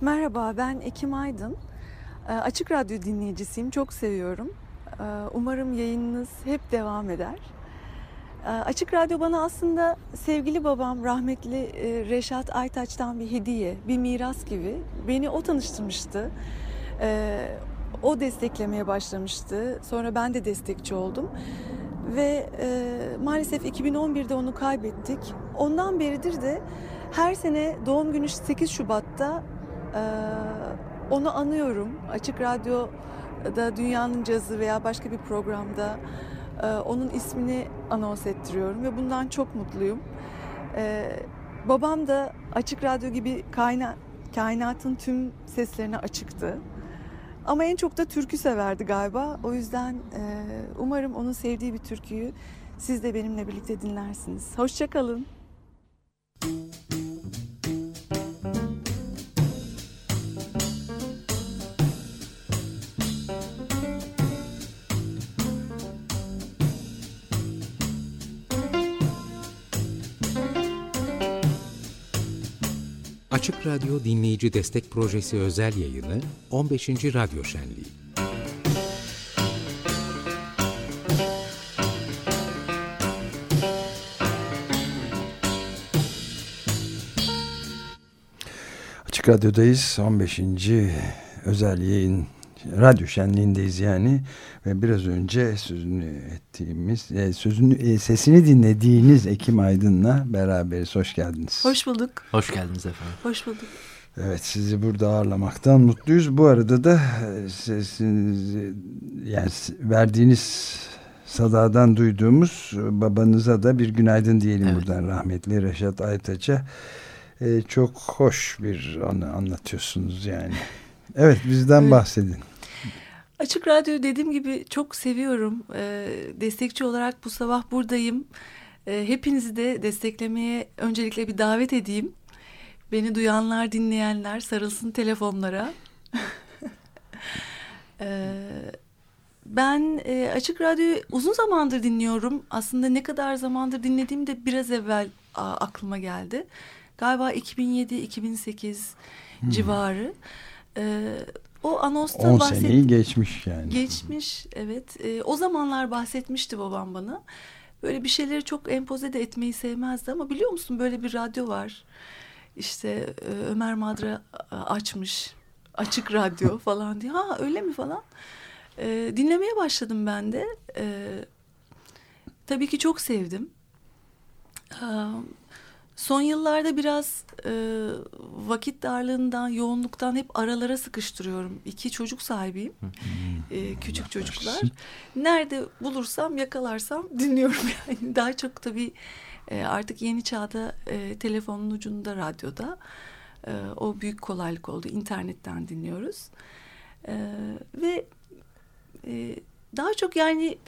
Merhaba, ben Ekim Aydın. Ee, Açık Radyo dinleyicisiyim, çok seviyorum. Ee, Umarım yayınınız hep devam eder. Ee, Açık Radyo bana aslında sevgili babam rahmetli e, Reşat Aytaç'tan bir hediye, bir miras gibi. Beni o tanıştırmıştı. O desteklemeye başlamıştı. Sonra ben de destekçi oldum. Ve e, maalesef 2011'de onu kaybettik. Ondan beridir de her sene doğum günü 8 Şubat'ta onu anıyorum. Açık Radyo'da Dünyanın Cazı veya başka bir programda e, onun ismini anons ettiriyorum ve bundan çok mutluyum. E, babam da Açık Radyo gibi kayna, kainatın tüm seslerine açıktı. Ama en çok da türkü severdi galiba. O yüzden e, umarım onun sevdiği bir türküyü siz de benimle birlikte dinlersiniz. Hoşçakalın. Açık Radyo Dinleyici Destek Projesi özel yayını 15. Radyo Şenliği. Açık Radyo'dayız. 15. özel yayın radyo şenliğindeyiz yani ve biraz önce sözünü ettiğimiz e, sözünü e, sesini dinlediğiniz Ekim Aydın'la beraberiz. Hoş geldiniz. Hoş bulduk. Hoş geldiniz efendim. Hoş bulduk. Evet sizi burada ağırlamaktan mutluyuz. Bu arada da e, sesinizi yani verdiğiniz sadadan duyduğumuz babanıza da bir günaydın diyelim Evet. buradan rahmetli Reşat Aytaç'a. E, çok hoş bir anı anlatıyorsunuz yani. Evet bizden bahsedin. Açık Radyo'yu dediğim gibi çok seviyorum. Ee, destekçi olarak bu sabah buradayım. Ee, hepinizi de desteklemeye öncelikle bir davet edeyim. Beni duyanlar, dinleyenler sarılsın telefonlara. Ee, ben e, Açık Radyo'yu uzun zamandır dinliyorum. Aslında ne kadar zamandır dinlediğim de biraz evvel a, aklıma geldi. Galiba 2007-2008 civarı. Ee, o anonsta 10 bahset- seneyi geçmiş yani. Geçmiş evet. Ee, o zamanlar bahsetmişti babam bana. Böyle bir şeyleri çok empoze de etmeyi sevmezdi ama biliyor musun böyle bir radyo var. İşte e, Ömer Madra e, açmış. Açık radyo falan diye. Ha öyle mi falan. Ee, dinlemeye başladım ben de. Ee, tabii ki çok sevdim. Son yıllarda biraz e, vakit darlığından, yoğunluktan hep aralara sıkıştırıyorum. İki çocuk sahibiyim. Ee, küçük çocuklar. Nerede bulursam, yakalarsam dinliyorum yani. Daha çok tabii e, artık yeni çağda e, telefonun ucunda, radyoda. E, o büyük kolaylık oldu. İnternetten dinliyoruz. E, ve e, daha çok yani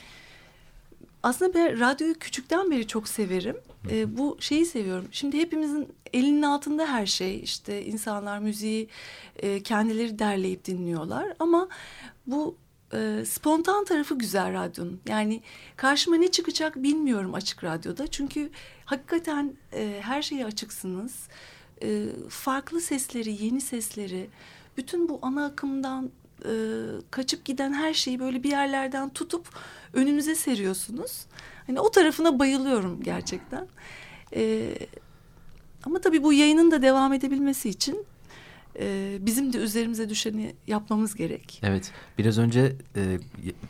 aslında ben radyoyu küçükten beri çok severim. E, bu şeyi seviyorum. Şimdi hepimizin elinin altında her şey. İşte insanlar müziği e, kendileri derleyip dinliyorlar. Ama bu e, spontan tarafı güzel radyonun. Yani karşıma ne çıkacak bilmiyorum açık radyoda. Çünkü hakikaten e, her şeye açıksınız. E, farklı sesleri, yeni sesleri, bütün bu ana akımdan e, kaçıp giden her şeyi böyle bir yerlerden tutup önünüze seriyorsunuz. Hani o tarafına bayılıyorum gerçekten. E, ama tabii bu yayının da devam edebilmesi için e, bizim de üzerimize düşeni yapmamız gerek. Evet biraz önce e,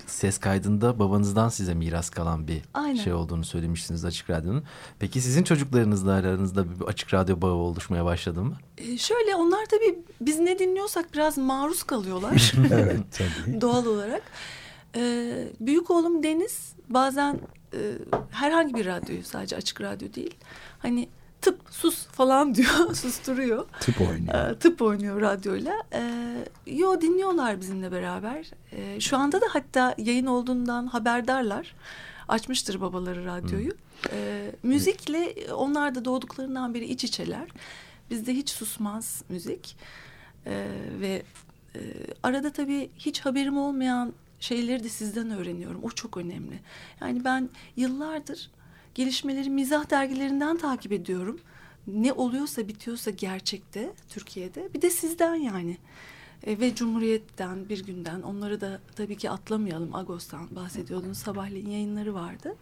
ses kaydında babanızdan size miras kalan bir Aynen. şey olduğunu söylemiştiniz Açık Radyo'nun. Peki sizin çocuklarınızla aranızda bir Açık Radyo bağı oluşmaya başladı mı? E, şöyle onlar tabii biz ne dinliyorsak biraz maruz kalıyorlar. evet tabii. doğal olarak. Ee, büyük oğlum Deniz bazen e, herhangi bir radyoyu sadece açık radyo değil. Hani tıp sus falan diyor susturuyor. Tıp oynuyor. Ee, tıp oynuyor radyoyla. Ee, yo dinliyorlar bizimle beraber. Ee, şu anda da hatta yayın olduğundan haberdarlar. Açmıştır babaları radyoyu. Ee, müzikle onlar da doğduklarından beri iç içeler. Bizde hiç susmaz müzik. Ee, ve e, arada tabii hiç haberim olmayan şeyleri de sizden öğreniyorum. O çok önemli. Yani ben yıllardır gelişmeleri mizah dergilerinden takip ediyorum. ne oluyorsa bitiyorsa gerçekte Türkiye'de bir de sizden yani e, ve Cumhuriyet'ten bir günden onları da tabii ki atlamayalım Agos'tan bahsediyordunuz sabahleyin yayınları vardı.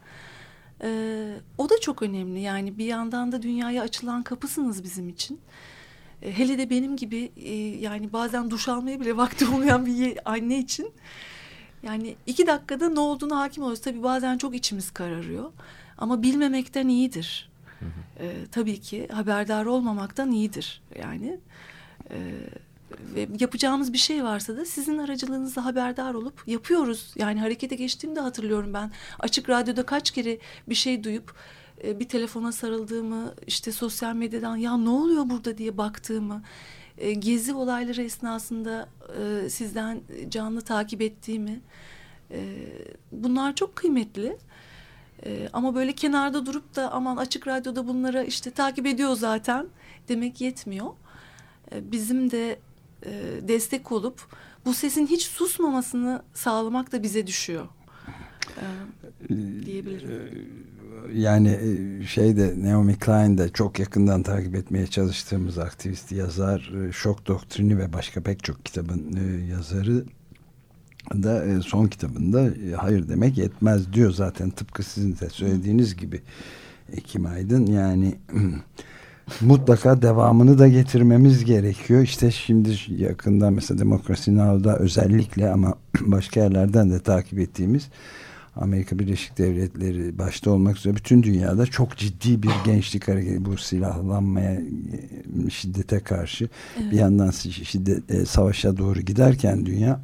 E, o da çok önemli yani bir yandan da dünyaya açılan kapısınız bizim için. E, hele de benim gibi e, yani bazen duş almaya bile vakti olmayan bir anne için yani iki dakikada ne olduğunu hakim oluyoruz. Tabii bazen çok içimiz kararıyor ama bilmemekten iyidir. Hı hı. E, tabii ki haberdar olmamaktan iyidir yani. E, ve yapacağımız bir şey varsa da sizin aracılığınızla haberdar olup yapıyoruz. Yani harekete geçtiğimde hatırlıyorum ben. Açık radyoda kaç kere bir şey duyup e, bir telefona sarıldığımı, işte sosyal medyadan ya ne oluyor burada diye baktığımı, e, gezi olayları esnasında e, sizden canlı takip ettiğimi, bunlar çok kıymetli. Ama böyle kenarda durup da aman açık radyoda bunlara işte takip ediyor zaten demek yetmiyor. Bizim de destek olup bu sesin hiç susmamasını sağlamak da bize düşüyor. diyebilirim yani e, şeyde Naomi Klein de çok yakından takip etmeye çalıştığımız aktivist yazar e, Şok Doktrini ve başka pek çok kitabın e, yazarı da son kitabında hayır demek yetmez diyor zaten tıpkı sizin de söylediğiniz gibi Ekim Aydın yani mutlaka devamını da getirmemiz gerekiyor. İşte şimdi yakında mesela Demokrasi Now'da özellikle ama başka yerlerden de takip ettiğimiz Amerika Birleşik Devletleri başta olmak üzere bütün dünyada çok ciddi bir gençlik hareketi bu silahlanmaya şiddete karşı evet. bir yandan şiddet e, savaşa doğru giderken dünya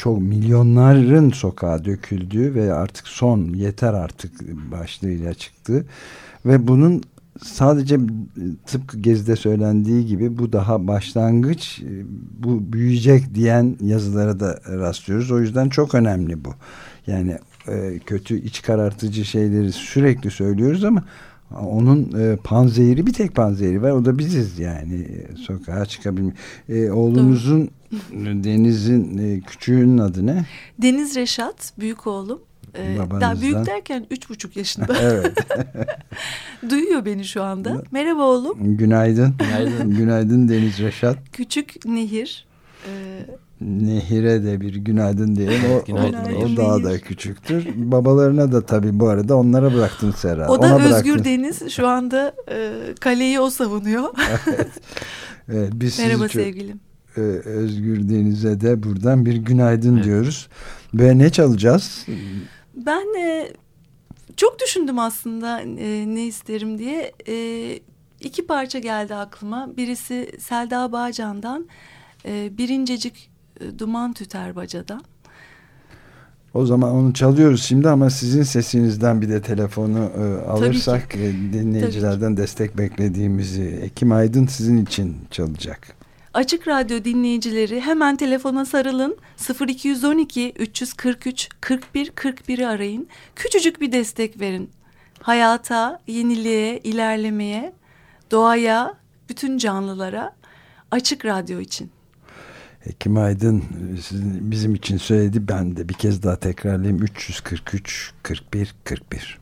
çok milyonların sokağa döküldüğü ve artık son yeter artık başlığıyla çıktı ve bunun sadece tıpkı Gezi'de söylendiği gibi bu daha başlangıç bu büyüyecek diyen yazılara da rastlıyoruz. O yüzden çok önemli bu. Yani e, kötü iç karartıcı şeyleri sürekli söylüyoruz ama onun e, panzehiri bir tek panzehiri var. O da biziz yani sokağa çıkabilmek. E, oğlunuzun Deniz'in e, küçüğünün adı ne? Deniz Reşat büyük oğlum. Ee, daha büyük derken üç buçuk yaşında. evet. Duyuyor beni şu anda. Merhaba oğlum. Günaydın. Günaydın. Günaydın Deniz Reşat. Küçük Nehir. Ee, Nehir'e de bir günaydın diyelim. O, günaydın, o, o daha da küçüktür. Babalarına da tabii bu arada onlara bıraktın Serra. O da Ona Özgür bıraktın. Deniz. Şu anda e, kaleyi o savunuyor. evet. evet biz Merhaba sevgilim. e, Özgür Deniz'e de buradan bir günaydın evet. diyoruz. Ve ne çalacağız? Ben e, çok düşündüm aslında e, ne isterim diye. E, iki parça geldi aklıma. Birisi Selda Bağcan'dan e, Birincecik e, Duman Tüter Baca'dan. O zaman onu çalıyoruz şimdi ama sizin sesinizden bir de telefonu e, alırsak e, dinleyicilerden destek beklediğimizi Ekim Aydın sizin için çalacak. Açık Radyo dinleyicileri hemen telefona sarılın 0212 343 41 41'i arayın. Küçücük bir destek verin. Hayata, yeniliğe, ilerlemeye, doğaya, bütün canlılara Açık Radyo için. Ekim Aydın e, sizin, bizim için söyledi. Ben de bir kez daha tekrarlayayım. 343 41 41.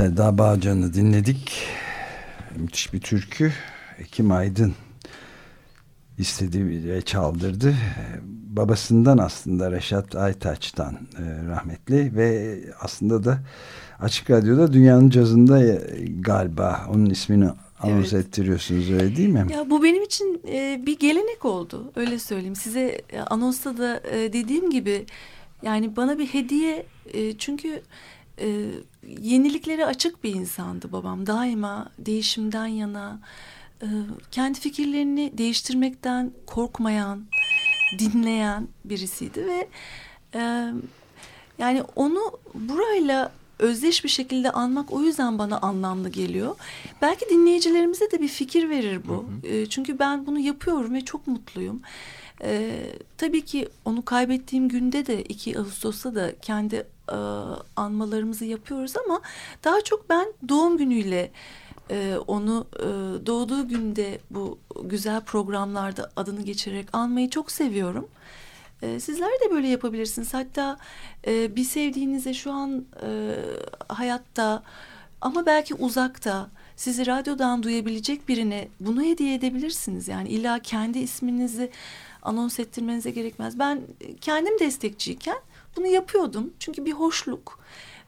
Selda Bağcan'ı dinledik. Müthiş bir türkü. Ekim Aydın istedi ve çaldırdı. Babasından aslında Reşat Aytaç'tan e, rahmetli ve aslında da Açık Radyo'da dünyanın cazında e, galiba onun ismini anons evet. ettiriyorsunuz öyle değil mi? Ya bu benim için e, bir gelenek oldu öyle söyleyeyim. Size e, anonsta da e, dediğim gibi yani bana bir hediye e, çünkü e, yeniliklere açık bir insandı babam. Daima değişimden yana, e, kendi fikirlerini değiştirmekten korkmayan, dinleyen birisiydi ve e, yani onu burayla özdeş bir şekilde anmak o yüzden bana anlamlı geliyor. Belki dinleyicilerimize de bir fikir verir bu. Hı hı. E, çünkü ben bunu yapıyorum ve çok mutluyum. E, tabii ki onu kaybettiğim günde de 2 Ağustos'ta da kendi e, anmalarımızı yapıyoruz ama daha çok ben doğum günüyle e, onu e, doğduğu günde bu güzel programlarda adını geçirerek anmayı çok seviyorum. E, sizler de böyle yapabilirsiniz. Hatta e, bir sevdiğinize şu an e, hayatta ama belki uzakta sizi radyodan duyabilecek birine bunu hediye edebilirsiniz. Yani illa kendi isminizi anons ettirmenize gerekmez. Ben kendim destekçiyken bunu yapıyordum. Çünkü bir hoşluk.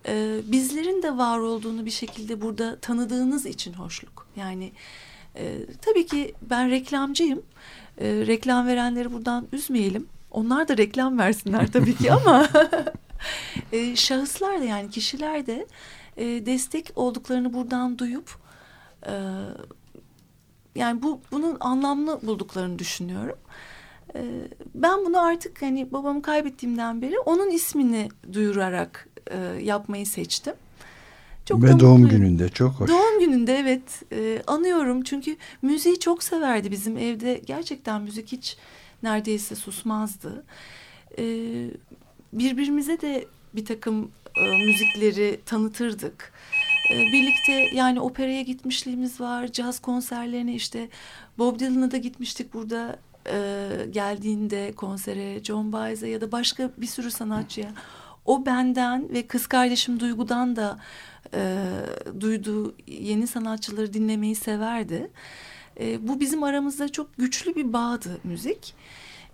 Ee, bizlerin de var olduğunu bir şekilde burada tanıdığınız için hoşluk. Yani e, tabii ki ben reklamcıyım. E, reklam verenleri buradan üzmeyelim. Onlar da reklam versinler tabii ki ama e, şahıslar da yani kişiler de e, destek olduklarını buradan duyup e, yani bu bunun anlamlı bulduklarını düşünüyorum. Ee, ben bunu artık hani babamı kaybettiğimden beri onun ismini duyurarak e, yapmayı seçtim. Çok Ve doğum gününde çok hoş. Doğum gününde evet e, anıyorum çünkü müziği çok severdi bizim evde gerçekten müzik hiç neredeyse susmazdı. E, birbirimize de bir takım e, müzikleri tanıtırdık. E, birlikte yani operaya gitmişliğimiz var, caz konserlerine işte Bob Dylan'a da gitmiştik burada e, geldiğinde konsere John Baez'e ya da başka bir sürü sanatçıya o benden ve kız kardeşim Duygu'dan da e, duyduğu yeni sanatçıları dinlemeyi severdi. E, bu bizim aramızda çok güçlü bir bağdı müzik.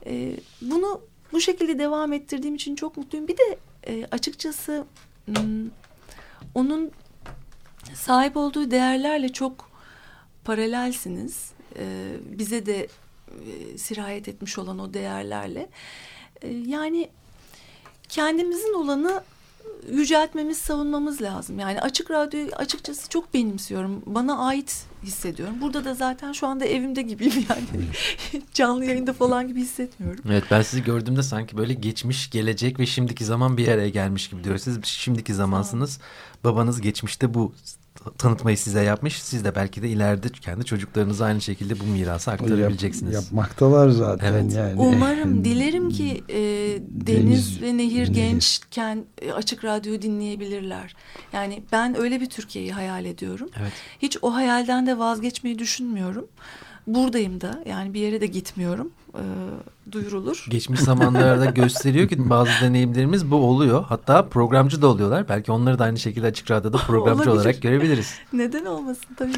E, bunu bu şekilde devam ettirdiğim için çok mutluyum. Bir de e, açıkçası onun sahip olduğu değerlerle çok paralelsiniz. E, bize de e, sirayet etmiş olan o değerlerle. E, yani kendimizin olanı yüceltmemiz, savunmamız lazım. Yani açık radyoyu açıkçası çok benimsiyorum. Bana ait hissediyorum. Burada da zaten şu anda evimde gibiyim yani. Canlı yayında falan gibi hissetmiyorum. Evet ben sizi gördüğümde sanki böyle geçmiş, gelecek ve şimdiki zaman bir araya gelmiş gibi diyoruz. Siz şimdiki zamansınız. Babanız geçmişte bu tanıtmayı size yapmış. Siz de belki de ileride kendi çocuklarınıza aynı şekilde bu mirası aktarabileceksiniz. Yap, yapmaktalar zaten Evet. yani. Umarım, dilerim ki e, deniz, Deniz, ve nehir, nehir. gençken e, açık radyoyu dinleyebilirler. Yani ben öyle bir Türkiye'yi hayal ediyorum. Evet. Hiç o hayalden de vazgeçmeyi düşünmüyorum. Buradayım da yani bir yere de gitmiyorum. E, duyurulur. Geçmiş zamanlarda gösteriyor ki bazı deneyimlerimiz bu oluyor. Hatta programcı da oluyorlar. Belki onları da aynı şekilde açık radyoda programcı Olabilir. olarak görebiliriz. Neden olmasın tabii.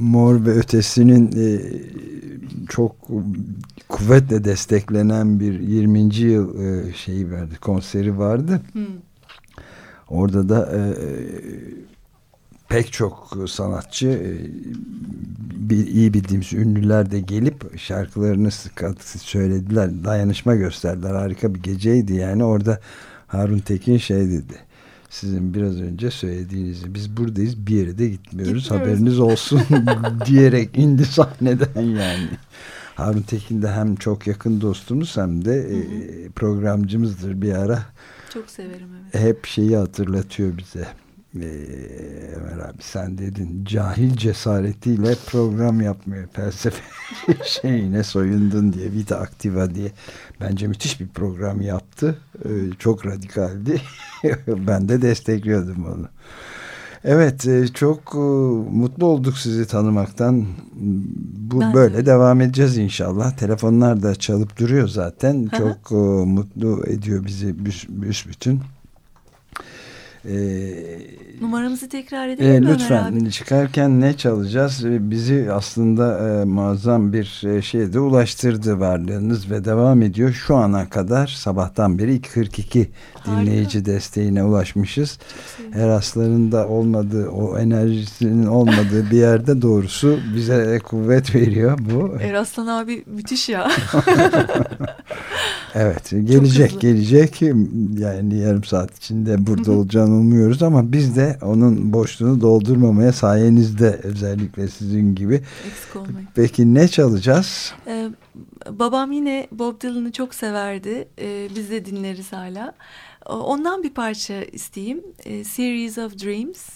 Mor ve Ötesi'nin e, çok kuvvetle desteklenen bir 20. yıl e, şeyi verdi, konseri vardı. Hmm. Orada da e, pek çok sanatçı e, bir, iyi bildiğimiz ünlüler de gelip şarkılarını söylediler. Dayanışma gösterdiler. Harika bir geceydi yani. Orada Harun Tekin şey dedi. Sizin biraz önce söylediğinizi biz buradayız bir yere de gitmiyoruz. Gitmiyoruz. Haberiniz olsun diyerek indi sahneden yani. Harun Tekin de hem çok yakın dostumuz hem de e, programcımızdır bir ara Çok severim evet. hep şeyi hatırlatıyor bize. Ee, Ömer abi sen dedin cahil cesaretiyle program yapmıyor felsefe şeyine soyundun diye Vita Activa diye. Bence müthiş bir program yaptı. Ee, çok radikaldi. Ben de destekliyordum onu. Evet e, çok e, mutlu olduk sizi tanımaktan. Bu Ben de böyle öyle. devam edeceğiz inşallah. Telefonlar da çalıp duruyor zaten. Hı. çok e, mutlu ediyor bizi büs, büsbütün Numaramızı tekrar edelim e, mi Ömer lütfen abi? çıkarken ne çalacağız? E, Bizi aslında e, muazzam bir e, şeye de ulaştırdı varlığınız ve devam ediyor. Şu ana kadar sabahtan beri 42 Harika. dinleyici desteğine ulaşmışız. sevindim. Erasların da olmadığı, o enerjisinin olmadığı bir yerde doğrusu bize kuvvet veriyor bu. Eraslan abi müthiş ya. Evet gelecek gelecek yani yarım saat içinde burada olacağını umuyoruz ama biz de onun boşluğunu doldurmamaya sayenizde özellikle sizin gibi. Eksik olmayın. Peki ne çalacağız? Ee, babam yine Bob Dylan'ı çok severdi. Ee, biz de dinleriz hala. Ondan bir parça isteyeyim. Ee, Series of Dreams.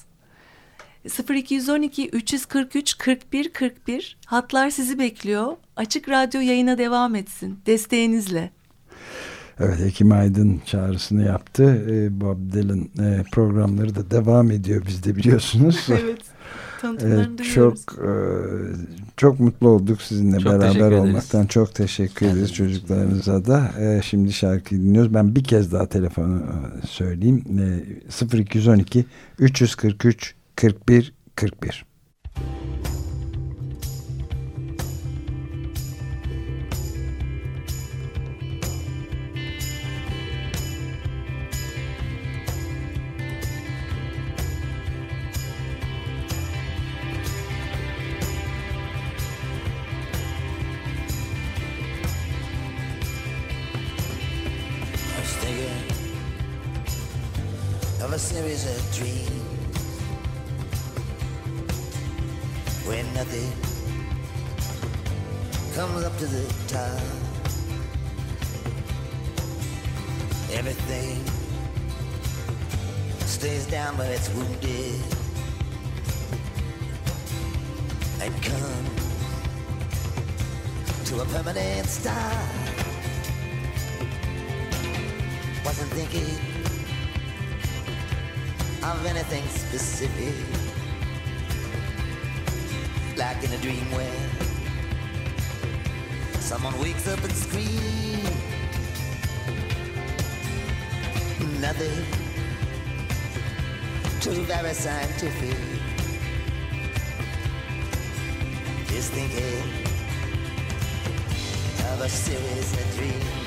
0212 343 41 41 hatlar sizi bekliyor. Açık Radyo yayına devam etsin. Desteğinizle. Evet Ekim Aydın çağrısını yaptı. Ee, Bob Dylan e, programları da devam ediyor bizde biliyorsunuz. evet. Evet, duyuyoruz. çok e, çok mutlu olduk sizinle Çok beraber olmaktan çok teşekkür ederiz Kendiniz için. çocuklarınıza da. E, şimdi şarkıyı dinliyoruz. Ben bir kez daha telefonu e, söyleyeyim. E, 0212 343 41 41. Everything stays down where it's wounded and comes to a permanent stop. Wasn't thinking of anything specific. Like in a dream where someone wakes up and screams. Nothing too very scientific. Just thinking of a series of dreams.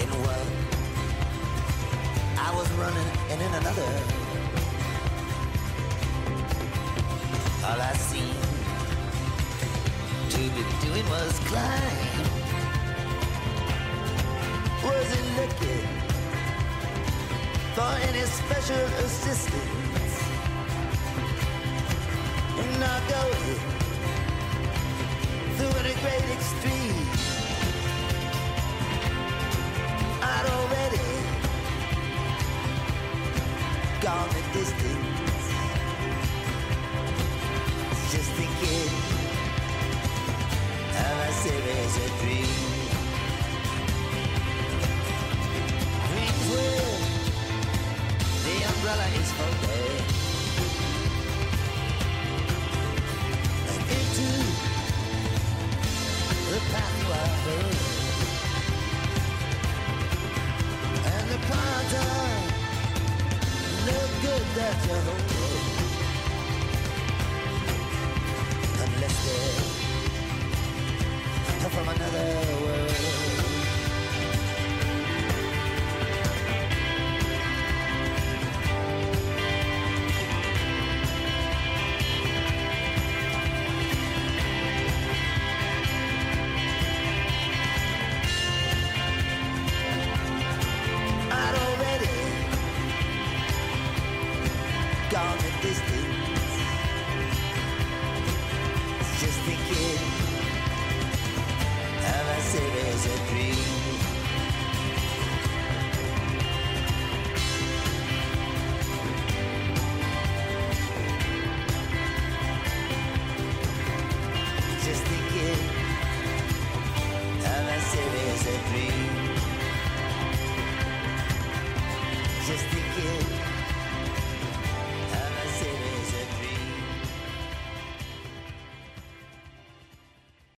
In one, I was running, and in another, all I seemed to be doing was climb. Wasn't looking for any special assistance. And Not going through any great extreme. Already gone the distance.